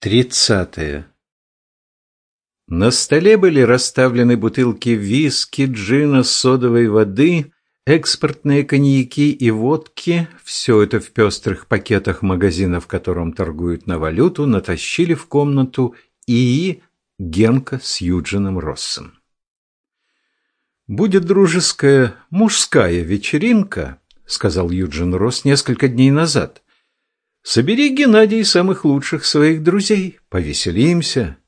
Тридцатое. На столе были расставлены бутылки виски, джина, содовой воды, экспортные коньяки и водки. Все это в пестрых пакетах магазина, в котором торгуют на валюту, натащили в комнату и Генка с Юджином Россом. «Будет дружеская мужская вечеринка», — сказал Юджин Росс несколько дней назад — Собери, Геннадий, самых лучших своих друзей, повеселимся.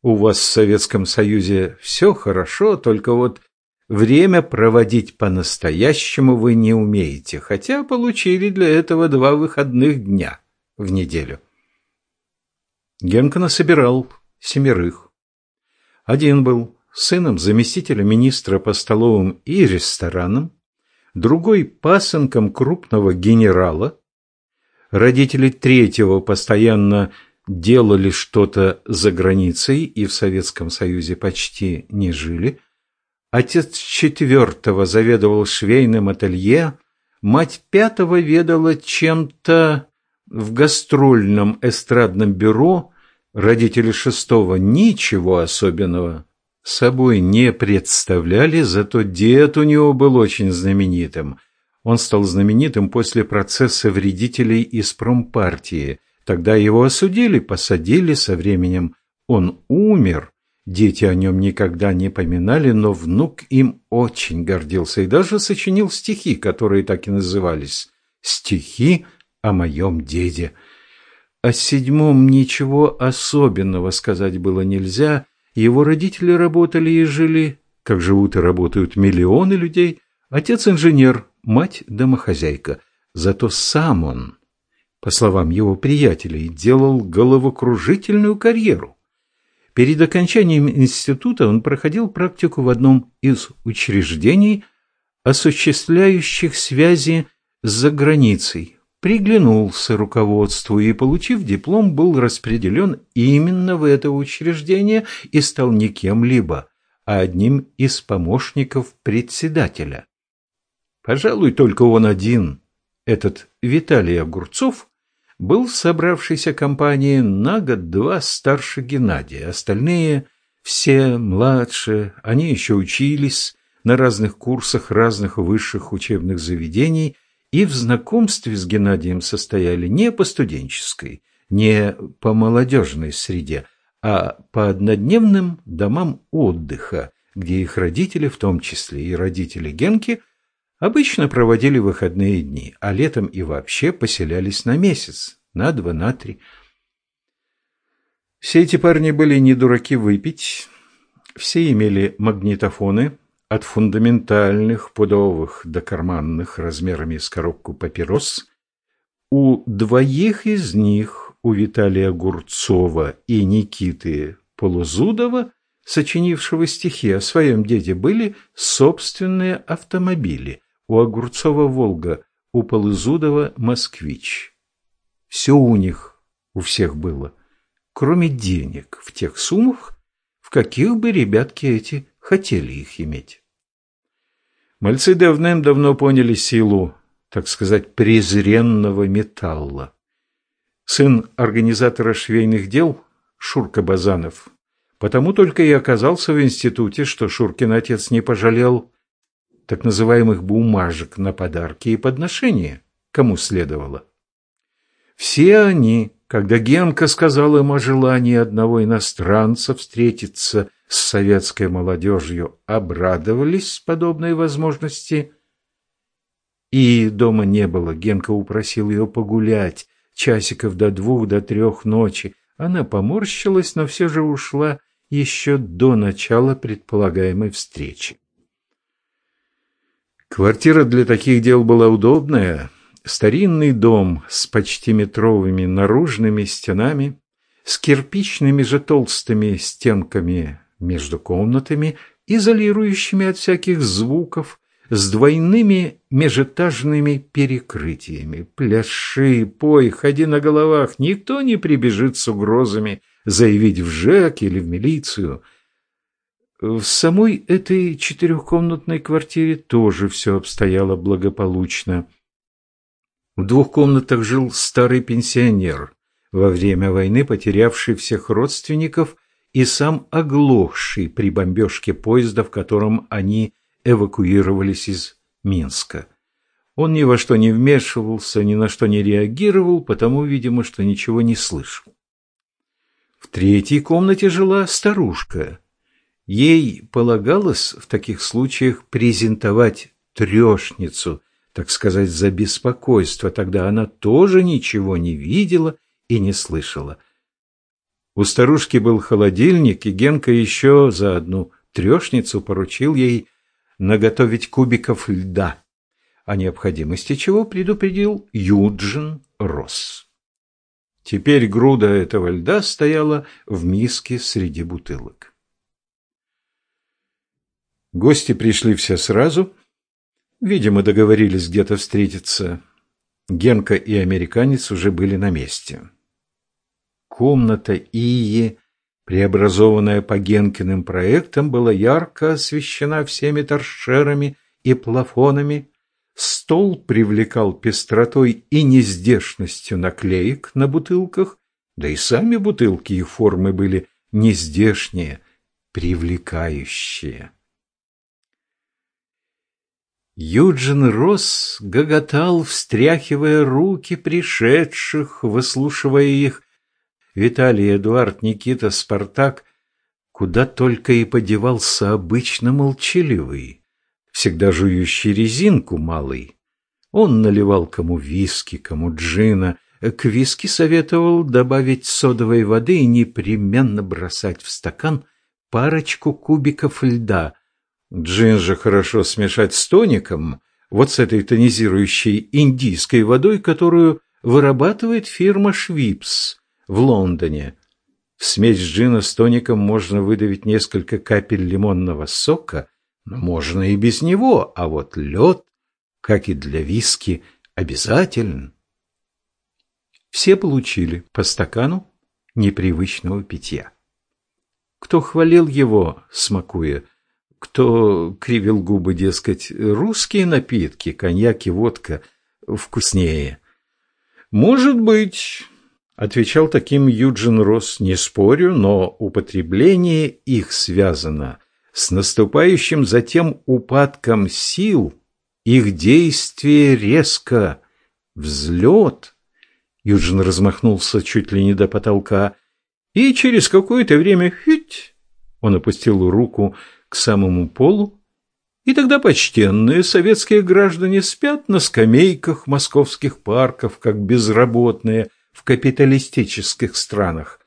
У вас в Советском Союзе все хорошо, только вот время проводить по-настоящему вы не умеете, хотя получили для этого два выходных дня в неделю. Генка насобирал семерых. Один был сыном заместителя министра по столовым и ресторанам, другой пасынком крупного генерала, Родители третьего постоянно делали что-то за границей и в Советском Союзе почти не жили. Отец четвертого заведовал швейным ателье, мать пятого ведала чем-то в гастрольном эстрадном бюро, родители шестого ничего особенного собой не представляли, зато дед у него был очень знаменитым – он стал знаменитым после процесса вредителей из промпартии. Тогда его осудили, посадили, со временем он умер. Дети о нем никогда не поминали, но внук им очень гордился и даже сочинил стихи, которые так и назывались «Стихи о моем деде». О седьмом ничего особенного сказать было нельзя. Его родители работали и жили, как живут и работают миллионы людей. Отец инженер, мать домохозяйка. Зато сам он, по словам его приятелей, делал головокружительную карьеру. Перед окончанием института он проходил практику в одном из учреждений, осуществляющих связи за границей. Приглянулся руководству и, получив диплом, был распределен именно в это учреждение и стал не кем-либо, а одним из помощников председателя. Пожалуй, только он один, этот Виталий Огурцов, был в собравшейся компании на год-два старше Геннадия. Остальные все младше, они еще учились на разных курсах разных высших учебных заведений и в знакомстве с Геннадием состояли не по студенческой, не по молодежной среде, а по однодневным домам отдыха, где их родители, в том числе и родители Генки, Обычно проводили выходные дни, а летом и вообще поселялись на месяц, на два, на три. Все эти парни были не дураки выпить, все имели магнитофоны, от фундаментальных, пудовых до карманных размерами с коробку папирос. У двоих из них, у Виталия Гурцова и Никиты Полузудова, сочинившего стихи о своем деде, были собственные автомобили – у Огурцова «Волга», у Полызудова «Москвич». Все у них, у всех было, кроме денег в тех суммах, в каких бы ребятки эти хотели их иметь. Мальцы давным-давно поняли силу, так сказать, презренного металла. Сын организатора швейных дел, Шурка Базанов, потому только и оказался в институте, что Шуркин отец не пожалел так называемых бумажек на подарки и подношения, кому следовало. Все они, когда Генка сказал им о желании одного иностранца встретиться с советской молодежью, обрадовались подобной возможности. И дома не было. Генка упросил ее погулять часиков до двух, до трех ночи. Она поморщилась, но все же ушла еще до начала предполагаемой встречи. Квартира для таких дел была удобная. Старинный дом с почти метровыми наружными стенами, с кирпичными же толстыми стенками между комнатами, изолирующими от всяких звуков, с двойными межэтажными перекрытиями. Пляши, пой, ходи на головах, никто не прибежит с угрозами заявить в ЖЭК или в милицию – в самой этой четырехкомнатной квартире тоже все обстояло благополучно. В двух комнатах жил старый пенсионер, во время войны потерявший всех родственников и сам оглохший при бомбежке поезда, в котором они эвакуировались из Минска. Он ни во что не вмешивался, ни на что не реагировал, потому, видимо, что ничего не слышал. В третьей комнате жила старушка. Ей полагалось в таких случаях презентовать трешницу, так сказать, за беспокойство. Тогда она тоже ничего не видела и не слышала. У старушки был холодильник, и Генка еще за одну трешницу поручил ей наготовить кубиков льда, о необходимости чего предупредил Юджин Росс. Теперь груда этого льда стояла в миске среди бутылок. Гости пришли все сразу. Видимо, договорились где-то встретиться. Генка и американец уже были на месте. Комната Ии, преобразованная по Генкиным проектам, была ярко освещена всеми торшерами и плафонами. Стол привлекал пестротой и нездешностью наклеек на бутылках, да и сами бутылки и формы были нездешние, привлекающие. Юджин Росс гоготал, встряхивая руки пришедших, выслушивая их. Виталий, Эдуард, Никита, Спартак, куда только и подевался обычно молчаливый, всегда жующий резинку малый. Он наливал кому виски, кому джина, к виски советовал добавить содовой воды и непременно бросать в стакан парочку кубиков льда – Джин же хорошо смешать с тоником, вот с этой тонизирующей индийской водой, которую вырабатывает фирма Швипс в Лондоне. В смесь джина с тоником можно выдавить несколько капель лимонного сока, но можно и без него, а вот лед, как и для виски, обязателен. Все получили по стакану непривычного питья. Кто хвалил его, смакуя, кто кривил губы, дескать, русские напитки, коньяк и водка вкуснее. «Может быть», — отвечал таким Юджин Росс, — «не спорю, но употребление их связано с наступающим затем упадком сил, их действие резко, взлет». Юджин размахнулся чуть ли не до потолка, и через какое-то время, хить, он опустил руку, — к самому полу, и тогда почтенные советские граждане спят на скамейках московских парков, как безработные в капиталистических странах.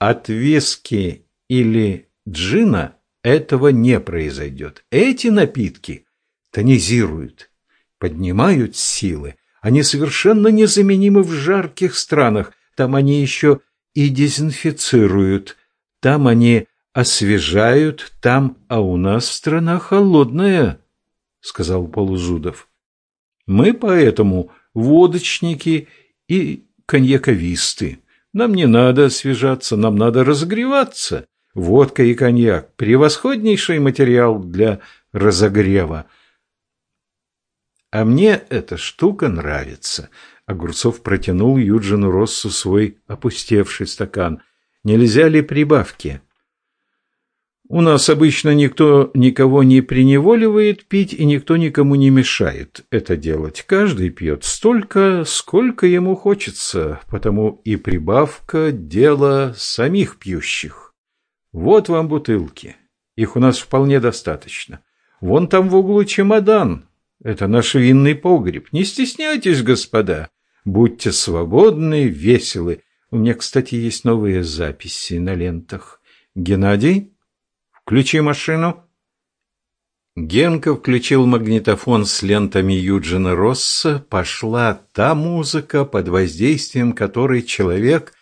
От виски или джина этого не произойдет. Эти напитки тонизируют, поднимают силы. Они совершенно незаменимы в жарких странах. Там они еще и дезинфицируют. Там они освежают там, а у нас страна холодная, — сказал Полузудов. Мы поэтому водочники и коньяковисты. Нам не надо освежаться, нам надо разогреваться. Водка и коньяк – превосходнейший материал для разогрева. А мне эта штука нравится. Огурцов протянул Юджину Россу свой опустевший стакан. Нельзя ли прибавки? У нас обычно никто никого не преневоливает пить, и никто никому не мешает это делать. Каждый пьет столько, сколько ему хочется, потому и прибавка – дело самих пьющих. Вот вам бутылки. Их у нас вполне достаточно. Вон там в углу чемодан. Это наш винный погреб. Не стесняйтесь, господа. Будьте свободны, веселы. У меня, кстати, есть новые записи на лентах. Геннадий? Включи машину. Генка включил магнитофон с лентами Юджина Росса. Пошла та музыка, под воздействием которой человек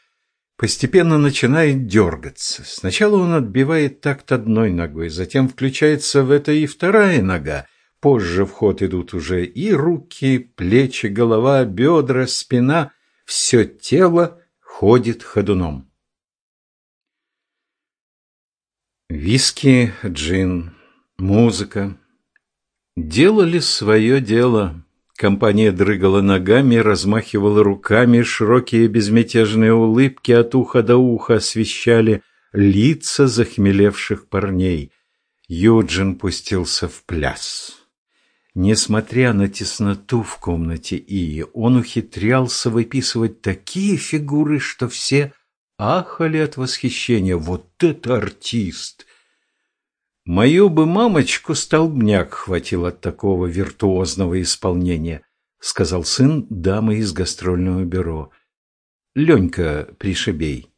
постепенно начинает дергаться. Сначала он отбивает такт одной ногой, затем включается в это и вторая нога. Позже в ход идут уже и руки, плечи, голова, бедра, спина. Все тело ходит ходуном. Виски, джин, музыка делали свое дело, Компания дрыгала ногами, размахивала руками, широкие безмятежные улыбки от уха до уха освещали лица захмелевших парней. Юджин пустился в пляс. Несмотря на тесноту в комнате Ии, он ухитрялся выписывать такие фигуры, что все ахали от восхищения. Вот это артист! Мою бы мамочку столбняк хватил от такого виртуозного исполнения, сказал сын дамы из гастрольного бюро. Ленька Пришибей.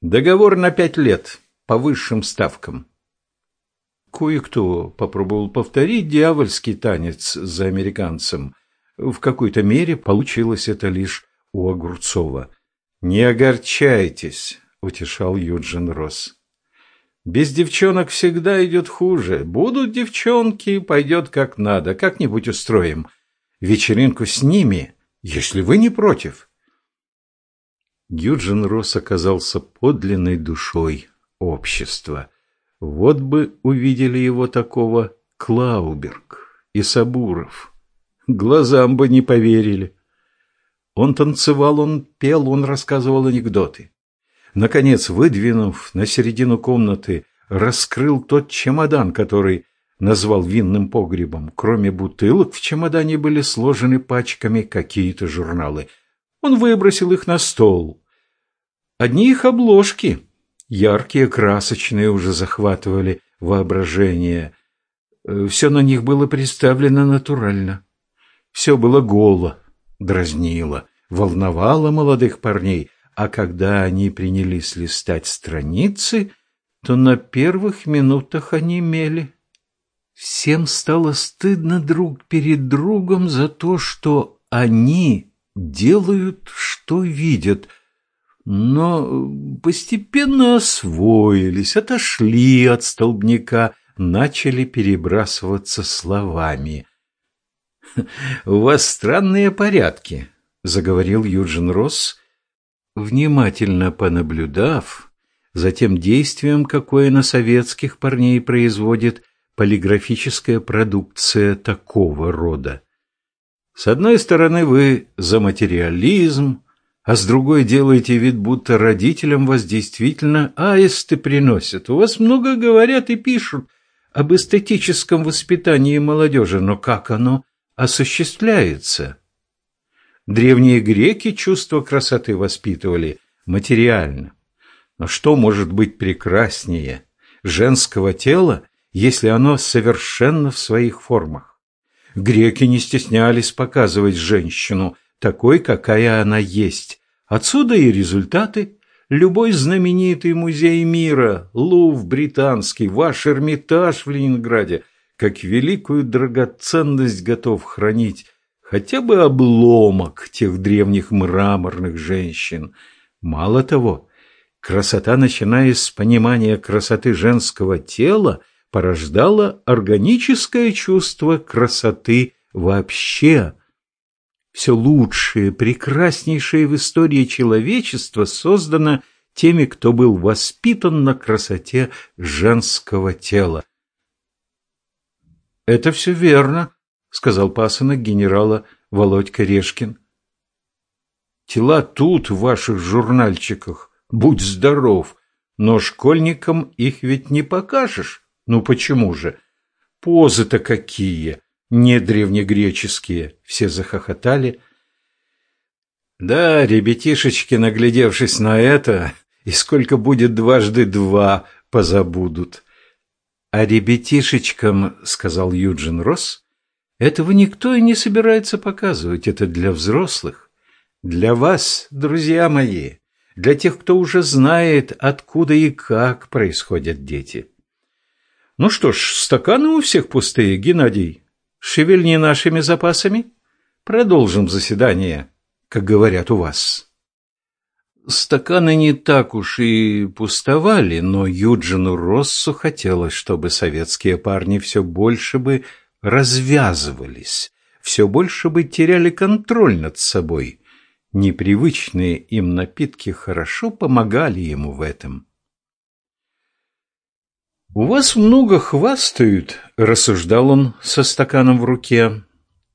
Договор на пять лет, по высшим ставкам. Кое-кто попробовал повторить дьявольский танец за американцем. В какой-то мере получилось это лишь у Огурцова. «Не огорчайтесь», — утешал Юджин Росс. «Без девчонок всегда идет хуже. Будут девчонки, пойдет как надо. Как-нибудь устроим. Вечеринку с ними, если вы не против». Юджин Росс оказался подлинной душой общества. Вот бы увидели его такого Клауберг и Сабуров. Глазам бы не поверили. Он танцевал, он пел, он рассказывал анекдоты. Наконец, выдвинув на середину комнаты, раскрыл тот чемодан, который назвал винным погребом. Кроме бутылок в чемодане были сложены пачками какие-то журналы. Он выбросил их на стол. Одни их обложки Яркие, красочные уже захватывали воображение. Э, Все на них было представлено натурально. Все было голо, дразнило, волновало молодых парней, а когда они принялись листать страницы, то на первых минутах они мели. Всем стало стыдно друг перед другом за то, что они делают, что видят – но постепенно освоились, отошли от столбняка, начали перебрасываться словами. «У вас странные порядки», — заговорил Юджин Росс, внимательно понаблюдав за тем действием, какое на советских парней производит полиграфическая продукция такого рода. С одной стороны, вы за материализм, а с другой делаете вид, будто родителям вас действительно аисты приносят. У вас много говорят и пишут об эстетическом воспитании молодежи, но как оно осуществляется? Древние греки чувство красоты воспитывали материально. Но что может быть прекраснее женского тела, если оно совершенно в своих формах? Греки не стеснялись показывать женщину – такой, какая она есть. Отсюда и результаты. Любой знаменитый музей мира, Лув британский, ваш Эрмитаж в Ленинграде, как великую драгоценность готов хранить хотя бы обломок тех древних мраморных женщин. Мало того, красота, начиная с понимания красоты женского тела, порождала органическое чувство красоты вообще – все лучшее, прекраснейшее в истории человечества создано теми, кто был воспитан на красоте женского тела. «Это все верно», — сказал пасынок генерала Володька Решкин. «Тела тут, в ваших журнальчиках, будь здоров, но школьникам их ведь не покажешь. Ну почему же? Позы-то какие! не древнегреческие. Все захохотали. Да, ребятишечки, наглядевшись на это, и сколько будет дважды два, позабудут. А ребятишечкам, сказал Юджин Росс, этого никто и не собирается показывать, это для взрослых. Для вас, друзья мои, для тех, кто уже знает, откуда и как происходят дети. Ну что ж, стаканы у всех пустые, Геннадий. Шевельни нашими запасами. Продолжим заседание, как говорят у вас. Стаканы не так уж и пустовали, но Юджину Россу хотелось, чтобы советские парни все больше бы развязывались, все больше бы теряли контроль над собой. Непривычные им напитки хорошо помогали ему в этом. «У вас много хвастают», — рассуждал он со стаканом в руке.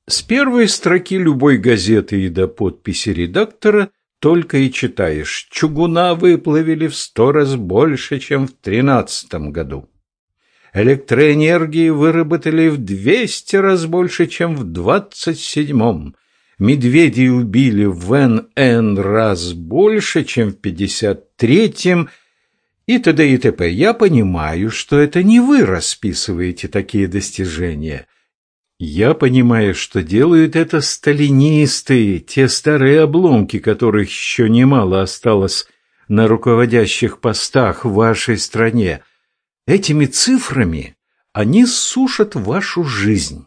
С первой строки любой газеты и до подписи редактора только и читаешь «Чугуна выплавили в сто раз больше, чем в тринадцатом году». Электроэнергии выработали в двести раз больше, чем в двадцать седьмом. Медведей убили в НН раз больше, чем в пятьдесят третьем и т.д. и т.п. Я понимаю, что это не вы расписываете такие достижения. Я понимаю, что делают это сталинисты, те старые обломки, которых еще немало осталось на руководящих постах в вашей стране. Этими цифрами они сушат вашу жизнь.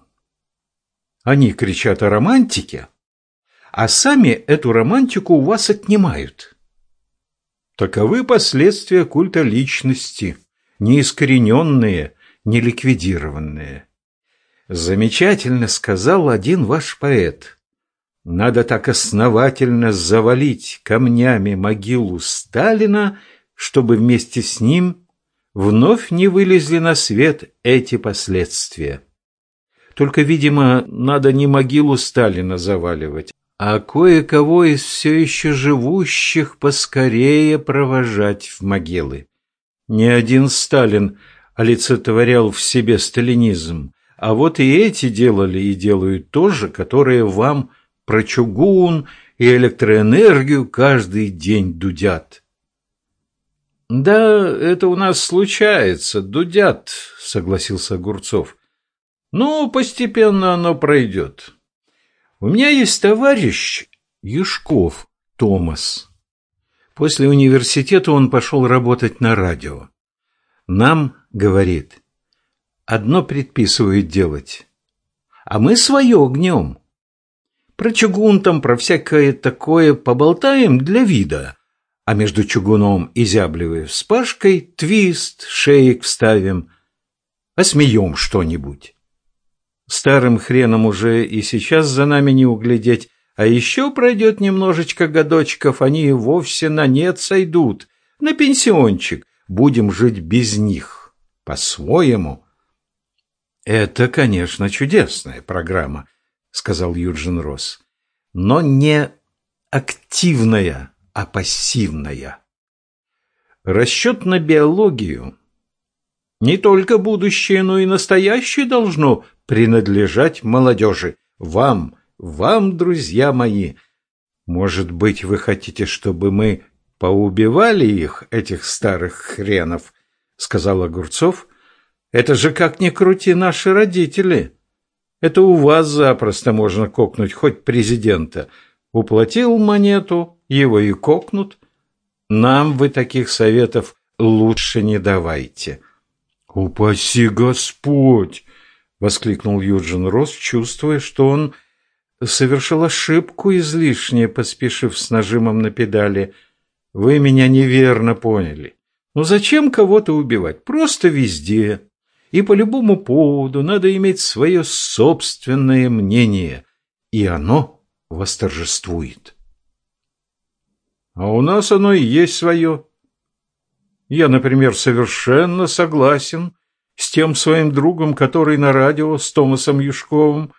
Они кричат о романтике, а сами эту романтику у вас отнимают. Таковы последствия культа личности, неискорененные, не ликвидированные. Замечательно сказал один ваш поэт. Надо так основательно завалить камнями могилу Сталина, чтобы вместе с ним вновь не вылезли на свет эти последствия. Только, видимо, надо не могилу Сталина заваливать, а кое-кого из все еще живущих поскорее провожать в могилы. Ни один Сталин олицетворял в себе сталинизм, а вот и эти делали и делают то же, которые вам про чугун и электроэнергию каждый день дудят. «Да, это у нас случается, дудят», — согласился Огурцов. «Ну, постепенно оно пройдет. У меня есть товарищ Юшков Томас. После университета он пошел работать на радио. Нам, говорит, одно предписывают делать, а мы свое гнем. Про чугун там, про всякое такое поболтаем для вида, а между чугуном и зяблевой вспашкой твист, шеек вставим, а смеем что-нибудь. Старым хреном уже и сейчас за нами не углядеть, а еще пройдет немножечко годочков, они и вовсе на нет сойдут, на пенсиончик, будем жить без них, по-своему. Это, конечно, чудесная программа, сказал Юджин Росс, но не активная, а пассивная. Расчет на биологию не только будущее, но и настоящее должно принадлежать молодежи. Вам, вам, друзья мои. Может быть, вы хотите, чтобы мы поубивали их, этих старых хренов? Сказал Огурцов. Это же как ни крути наши родители. Это у вас запросто можно кокнуть хоть президента. Уплатил монету, его и кокнут. Нам вы таких советов лучше не давайте. «Упаси Господь!» — воскликнул Юджин Росс, чувствуя, что он совершил ошибку излишне, поспешив с нажимом на педали. «Вы меня неверно поняли. Ну зачем кого-то убивать? Просто везде. И по любому поводу надо иметь свое собственное мнение, и оно восторжествует». «А у нас оно и есть свое», я, например, совершенно согласен с тем своим другом, который на радио с Томасом Юшковым.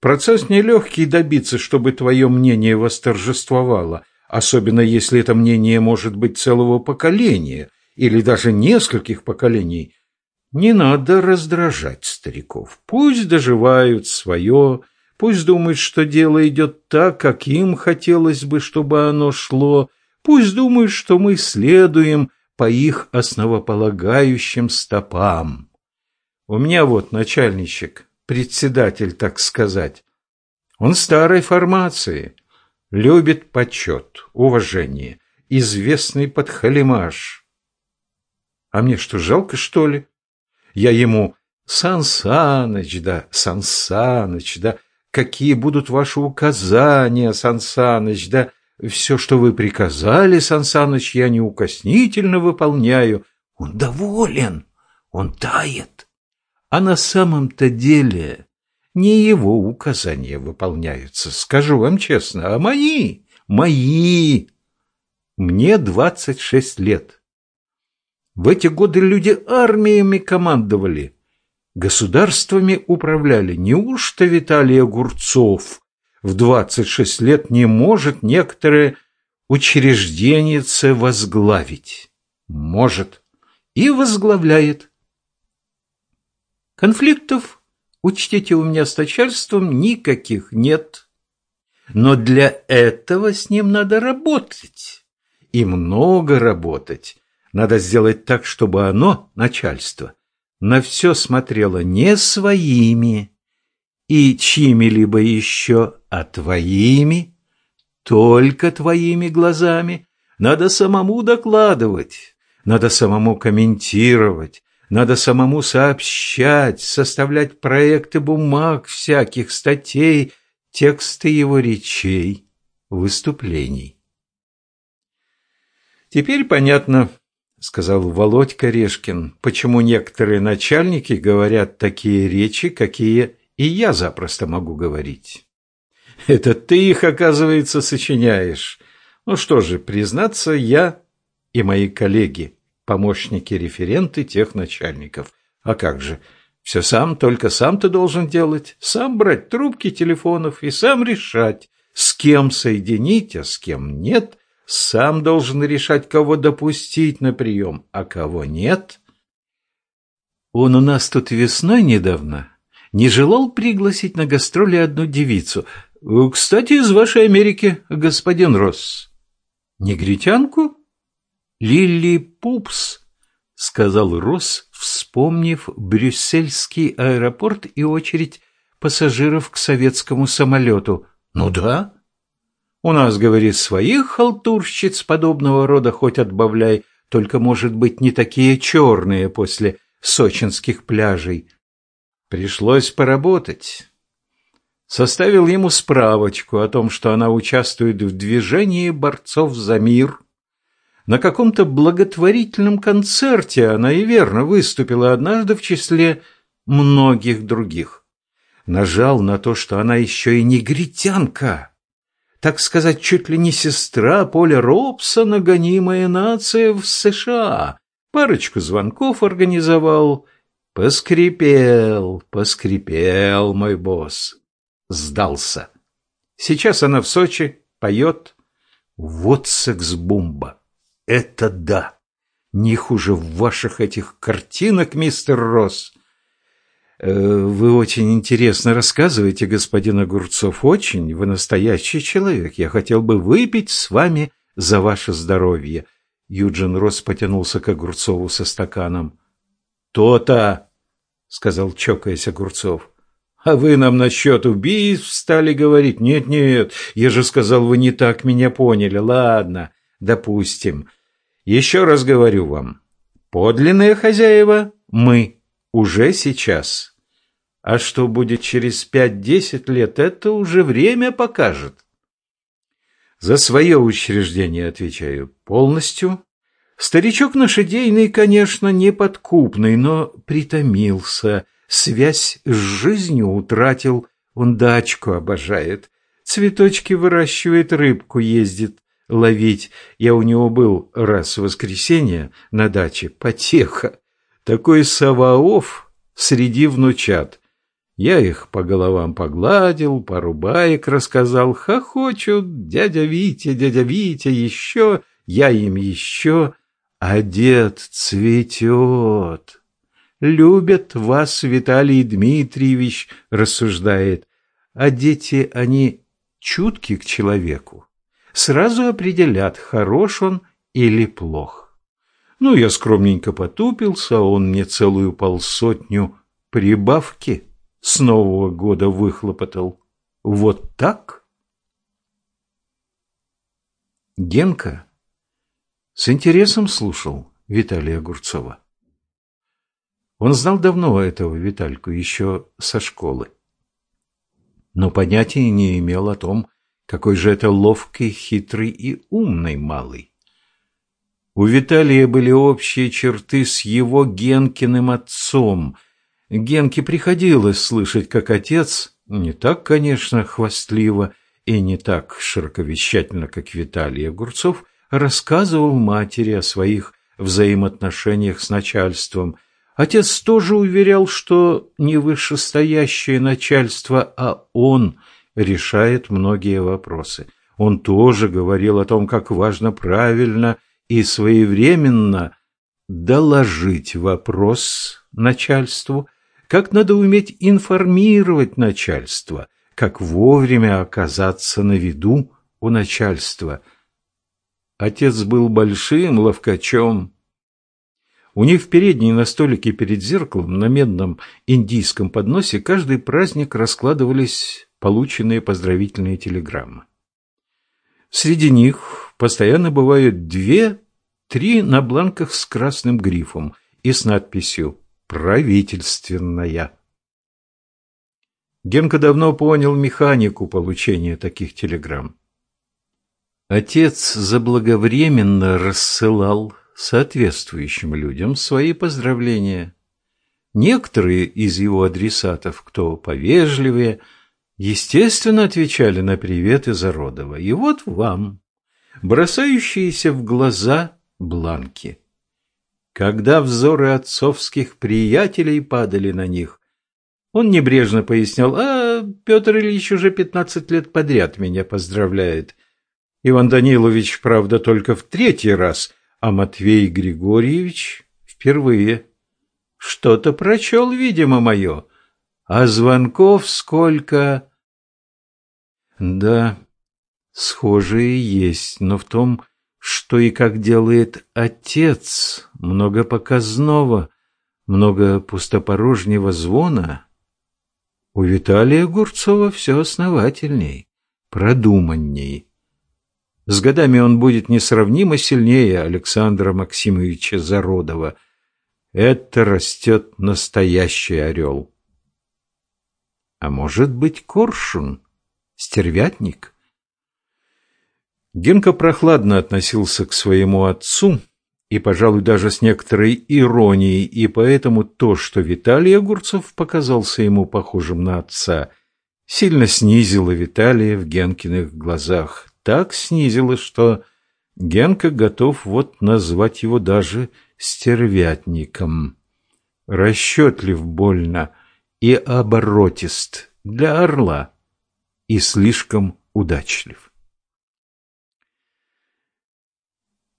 Процесс нелегкий добиться, чтобы твое мнение восторжествовало, особенно если это мнение может быть целого поколения или даже нескольких поколений. Не надо раздражать стариков. Пусть доживают свое, пусть думают, что дело идет так, как им хотелось бы, чтобы оно шло, пусть думают, что мы следуем по их основополагающим стопам. У меня вот начальничек, председатель, так сказать. Он старой формации, любит почет, уважение, известный подхалимаш. А мне что, жалко, что ли? Я ему «Сан Саныч, да, Сан Саныч, да, какие будут ваши указания, Сан Саныч, да, все, что вы приказали, Сансаныч, я неукоснительно выполняю. Он доволен, он тает. А на самом-то деле не его указания выполняются, скажу вам честно, а мои, мои. Мне двадцать шесть лет. В эти годы люди армиями командовали. Государствами управляли. Неужто Виталий Огурцов в 26 лет не может некоторые учреждения возглавить? Может. И возглавляет. Конфликтов, учтите у меня с начальством, никаких нет. Но для этого с ним надо работать. И много работать. Надо сделать так, чтобы оно, начальство, на все смотрело не своими и чьими-либо еще, а твоими, только твоими глазами. Надо самому докладывать, надо самому комментировать, надо самому сообщать, составлять проекты бумаг всяких, статей, тексты его речей, выступлений. Теперь понятно, сказал Володька Решкин, почему некоторые начальники говорят такие речи, какие и я запросто могу говорить. Это ты их, оказывается, сочиняешь. Ну что же, признаться, я и мои коллеги, помощники-референты тех начальников. А как же, все сам, только сам ты должен делать, сам брать трубки телефонов и сам решать, с кем соединить, а с кем нет, сам должен решать, кого допустить на прием, а кого нет. Он у нас тут весной недавно не желал пригласить на гастроли одну девицу. Кстати, из вашей Америки, господин Росс. Негритянку? Лили Пупс, сказал Росс, вспомнив брюссельский аэропорт и очередь пассажиров к советскому самолету. Ну да, у нас, говорит, своих халтурщиц подобного рода хоть отбавляй, только, может быть, не такие черные после сочинских пляжей. Пришлось поработать. Составил ему справочку о том, что она участвует в движении борцов за мир. На каком-то благотворительном концерте она и верно выступила однажды в числе многих других. Нажал на то, что она еще и негритянка так сказать, чуть ли не сестра Поля Робсона, гонимая нация в США. Парочку звонков организовал. Поскрипел, поскрипел мой босс. Сдался. Сейчас она в Сочи поет. Вот секс-бомба. Это да. Не хуже ваших этих картинок, мистер Росс. Э, вы очень интересно рассказываете, господин Огурцов, очень. Вы настоящий человек. Я хотел бы выпить с вами за ваше здоровье. Юджин Росс потянулся к Огурцову со стаканом. «То-то!» — сказал, чокаясь Огурцов. «А вы нам насчет убийств стали говорить? Нет-нет, я же сказал, вы не так меня поняли. Ладно, допустим. Еще раз говорю вам. Подлинные хозяева — мы» уже сейчас. А что будет через пять-десять лет, это уже время покажет. За свое учреждение отвечаю полностью. Старичок наш идейный, конечно, неподкупный, но притомился, связь с жизнью утратил, он дачку обожает, цветочки выращивает, рыбку ездит ловить. Я у него был раз в воскресенье на даче, потеха. Такой Саваоф среди внучат. Я их по головам погладил, пару баек рассказал, хохочут, дядя Витя, дядя Витя, еще, я им еще, а дед цветет. Любят вас, Виталий Дмитриевич, рассуждает, а дети, они чутки к человеку, сразу определят, хорош он или плох. Ну, я скромненько потупился, а он мне целую полсотню прибавки с Нового года выхлопотал. Вот так? Генка с интересом слушал Виталия Огурцова. Он знал давно этого Витальку, еще со школы. Но понятия не имел о том, какой же это ловкий, хитрый и умный малый. У Виталия были общие черты с его Генкиным отцом. Генке приходилось слышать, как отец, не так, конечно, хвастливо и не так широковещательно, как Виталий Огурцов, рассказывал матери о своих взаимоотношениях с начальством, Отец тоже уверял, что не вышестоящее начальство, а он решает многие вопросы. Он тоже говорил о том, как важно правильно и своевременно доложить вопрос начальству, как надо уметь информировать начальство, как вовремя оказаться на виду у начальства. Отец был большим ловкачом, у них в передней на столике перед зеркалом на медном индийском подносе каждый праздник раскладывались полученные поздравительные телеграммы. Среди них постоянно бывают две-три на бланках с красным грифом и с надписью «Правительственная». Генка давно понял механику получения таких телеграмм. Отец заблаговременно рассылал соответствующим людям свои поздравления. Некоторые из его адресатов, кто повежливее, естественно, отвечали на привет из Ородова. И вот вам, бросающиеся в глаза бланки. Когда взоры отцовских приятелей падали на них, он небрежно пояснял, «А, Петр Ильич уже пятнадцать лет подряд меня поздравляет. Иван Данилович, правда, только в третий раз – а Матвей Григорьевич впервые. Что-то прочел, видимо, мое. А звонков сколько? Да, схожие есть, но в том, что и как делает отец, много показного, много пустопорожнего звона. У Виталия Гурцова все основательней, продуманней. С годами он будет несравнимо сильнее Александра Максимовича Зародова. Это растет настоящий орел. А может быть, коршун, стервятник? Генка прохладно относился к своему отцу и, пожалуй, даже с некоторой иронией, и поэтому то, что Виталий Огурцов показался ему похожим на отца, сильно снизило Виталия в Генкиных глазах так снизилось, что Генка готов вот назвать его даже стервятником. Расчетлив больно и оборотист для орла и слишком удачлив.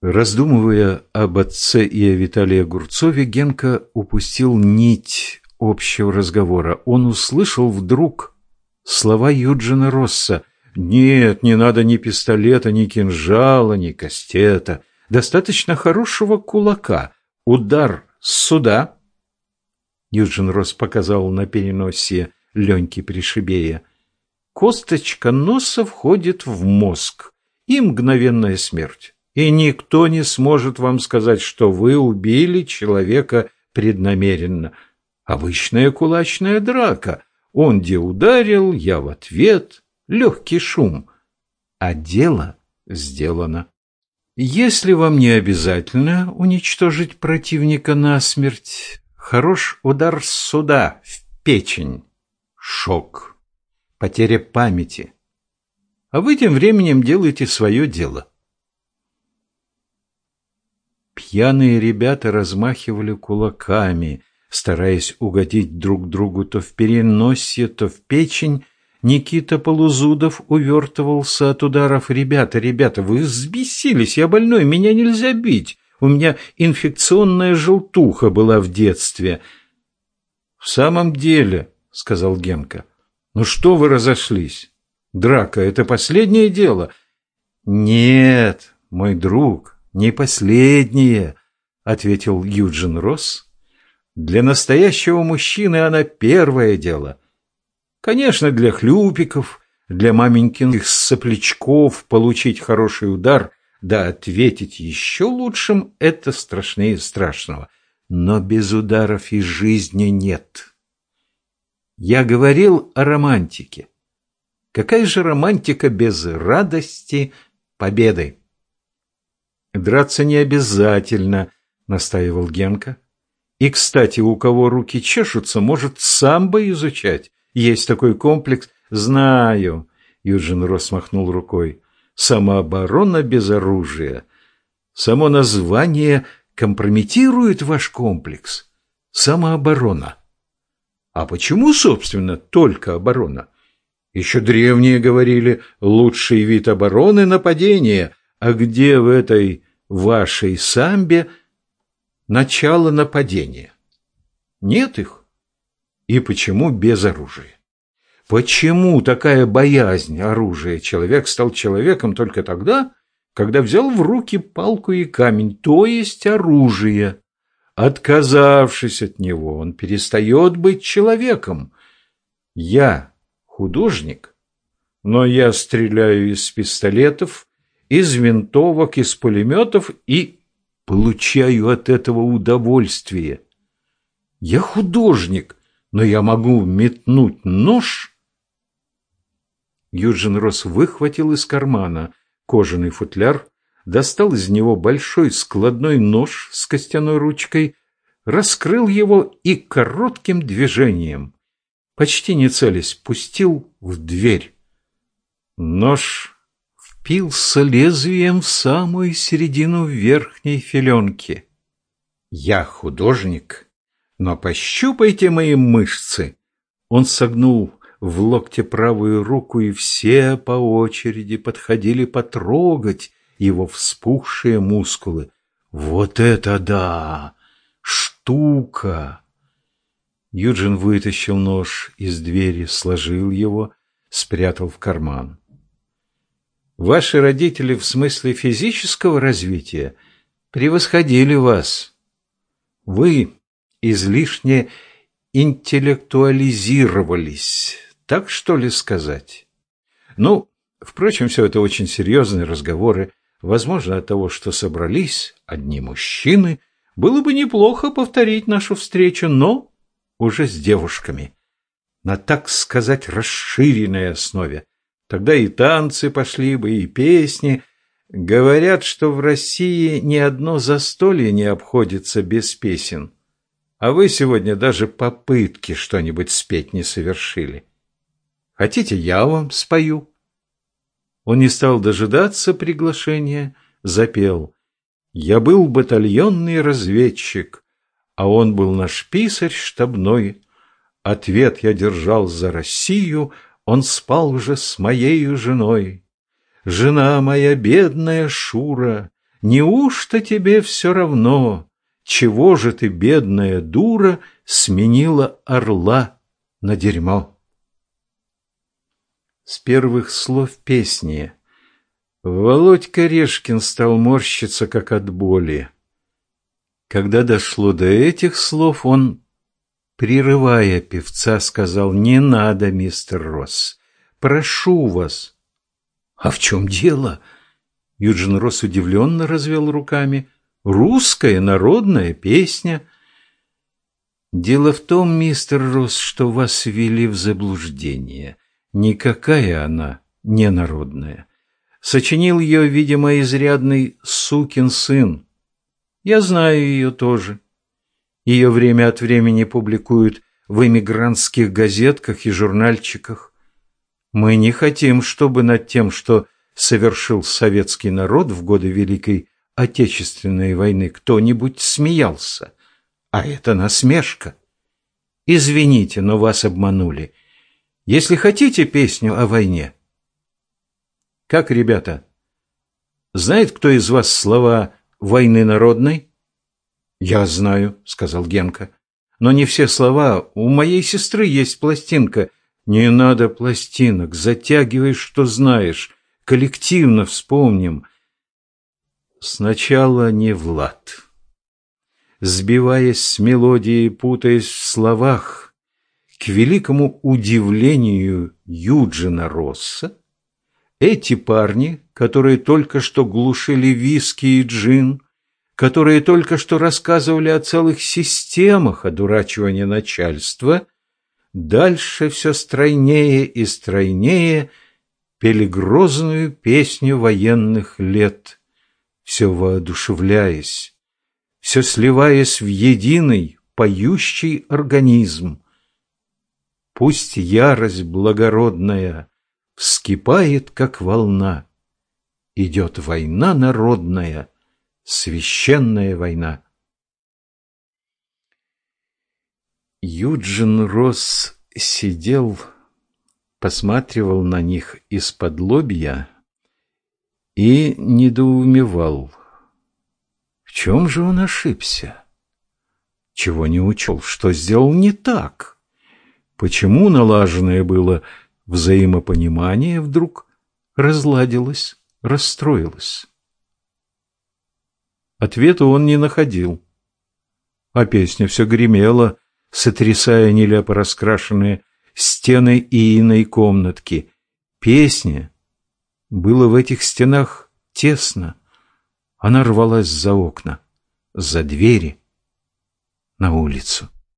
Раздумывая об отце и о Виталии Огурцове, Генка упустил нить общего разговора. Он услышал вдруг слова Юджина Росса нет, не надо ни пистолета, ни кинжала, ни кастета. Достаточно хорошего кулака. Удар сюда. Юджин Рос показал на переносе Леньки Пришибея. Косточка носа входит в мозг, и мгновенная смерть. И никто не сможет вам сказать, что вы убили человека преднамеренно. Обычная кулачная драка. Он где ударил, я в ответ легкий шум, а дело сделано. Если вам не обязательно уничтожить противника насмерть, хорош удар суда в печень, шок, потеря памяти. А вы тем временем делаете свое дело. Пьяные ребята размахивали кулаками, стараясь угодить друг другу то в переносе, то в печень, Никита Полузудов увертывался от ударов. «Ребята, ребята, вы взбесились, я больной, меня нельзя бить. У меня инфекционная желтуха была в детстве». «В самом деле», — сказал Генка, — «ну что вы разошлись? Драка — это последнее дело». «Нет, мой друг, не последнее», — ответил Юджин Росс. «Для настоящего мужчины она первое дело». Конечно, для хлюпиков, для маменькиных соплячков получить хороший удар, да ответить еще лучшим – это страшнее страшного. Но без ударов и жизни нет. Я говорил о романтике. Какая же романтика без радости победы? Драться не обязательно, настаивал Генка. И, кстати, у кого руки чешутся, может самбо изучать. Есть такой комплекс. Знаю. Юджин Росс махнул рукой. Самооборона без оружия. Само название компрометирует ваш комплекс. самооборона. А почему, собственно, только оборона? Еще древние говорили, лучший вид обороны – нападение. А где в этой вашей самбе начало нападения? Нет их. И почему без оружия? Почему такая боязнь оружия? Человек стал человеком только тогда, когда взял в руки палку и камень, то есть оружие. Отказавшись от него, он перестает быть человеком. Я художник, но я стреляю из пистолетов, из винтовок, из пулеметов и получаю от этого удовольствие. Я художник, но я могу метнуть нож. Юджин Росс выхватил из кармана кожаный футляр, достал из него большой складной нож с костяной ручкой, раскрыл его и коротким движением, почти не целясь, пустил в дверь. Нож впился лезвием в самую середину верхней филенки. «Я художник, но пощупайте мои мышцы!» Он согнул в локте правую руку, и все по очереди подходили потрогать его вспухшие мускулы. «Вот это да! Штука!» Юджин вытащил нож из двери, сложил его, спрятал в карман. «Ваши родители в смысле физического развития превосходили вас. Вы излишне интеллектуализировались, так что ли сказать? Ну, впрочем, все это очень серьезные разговоры. Возможно, от того, что собрались одни мужчины, было бы неплохо повторить нашу встречу, но уже с девушками. На, так сказать, расширенной основе. Тогда и танцы пошли бы, и песни. Говорят, что в России ни одно застолье не обходится без песен. А вы сегодня даже попытки что-нибудь спеть не совершили. Хотите, я вам спою?» Он не стал дожидаться приглашения, запел. «Я был батальонный разведчик, а он был наш писарь штабной. Ответ я держал за Россию, он спал уже с моею женой. Жена моя бедная Шура, неужто тебе все равно, чего же ты, бедная дура, сменила орла на дерьмо?» с первых слов песни. Володька Решкин стал морщиться, как от боли. Когда дошло до этих слов, он, прерывая певца, сказал, «Не надо, мистер Росс, прошу вас». «А в чем дело?» Юджин Росс удивленно развел руками. «Русская народная песня». «Дело в том, мистер Росс, что вас ввели в заблуждение. Никакая она не народная. Сочинил ее, видимо, изрядный сукин сын. Я знаю ее тоже. Ее время от времени публикуют в эмигрантских газетках и журнальчиках. Мы не хотим, чтобы над тем, что совершил советский народ в годы Великой Отечественной войны, кто-нибудь смеялся. А это насмешка. Извините, но вас обманули. Если хотите песню о войне. Как, ребята? Знает кто из вас слова «войны народной»? Я знаю, сказал Генка. Но не все слова. У моей сестры есть пластинка. Не надо пластинок. Затягивай, что знаешь. Коллективно вспомним. Сначала не Влад. Сбиваясь с мелодией, путаясь в словах, к великому удивлению Юджина Росса, эти парни, которые только что глушили виски и джин, которые только что рассказывали о целых системах одурачивания начальства, дальше все стройнее и стройнее пели грозную песню военных лет, все воодушевляясь, все сливаясь в единый поющий организм, Пусть ярость благородная вскипает, как волна. Идет война народная, священная война. Юджин Росс сидел, посматривал на них из-под лобья и недоумевал. В чем же он ошибся? Чего не учел? Что сделал не так? Почему налаженное было взаимопонимание вдруг разладилось, расстроилось? Ответа он не находил. А песня все гремела, сотрясая нелепо раскрашенные стены иной комнатки. Песня. Было в этих стенах тесно. Она рвалась за окна, за двери, на улицу.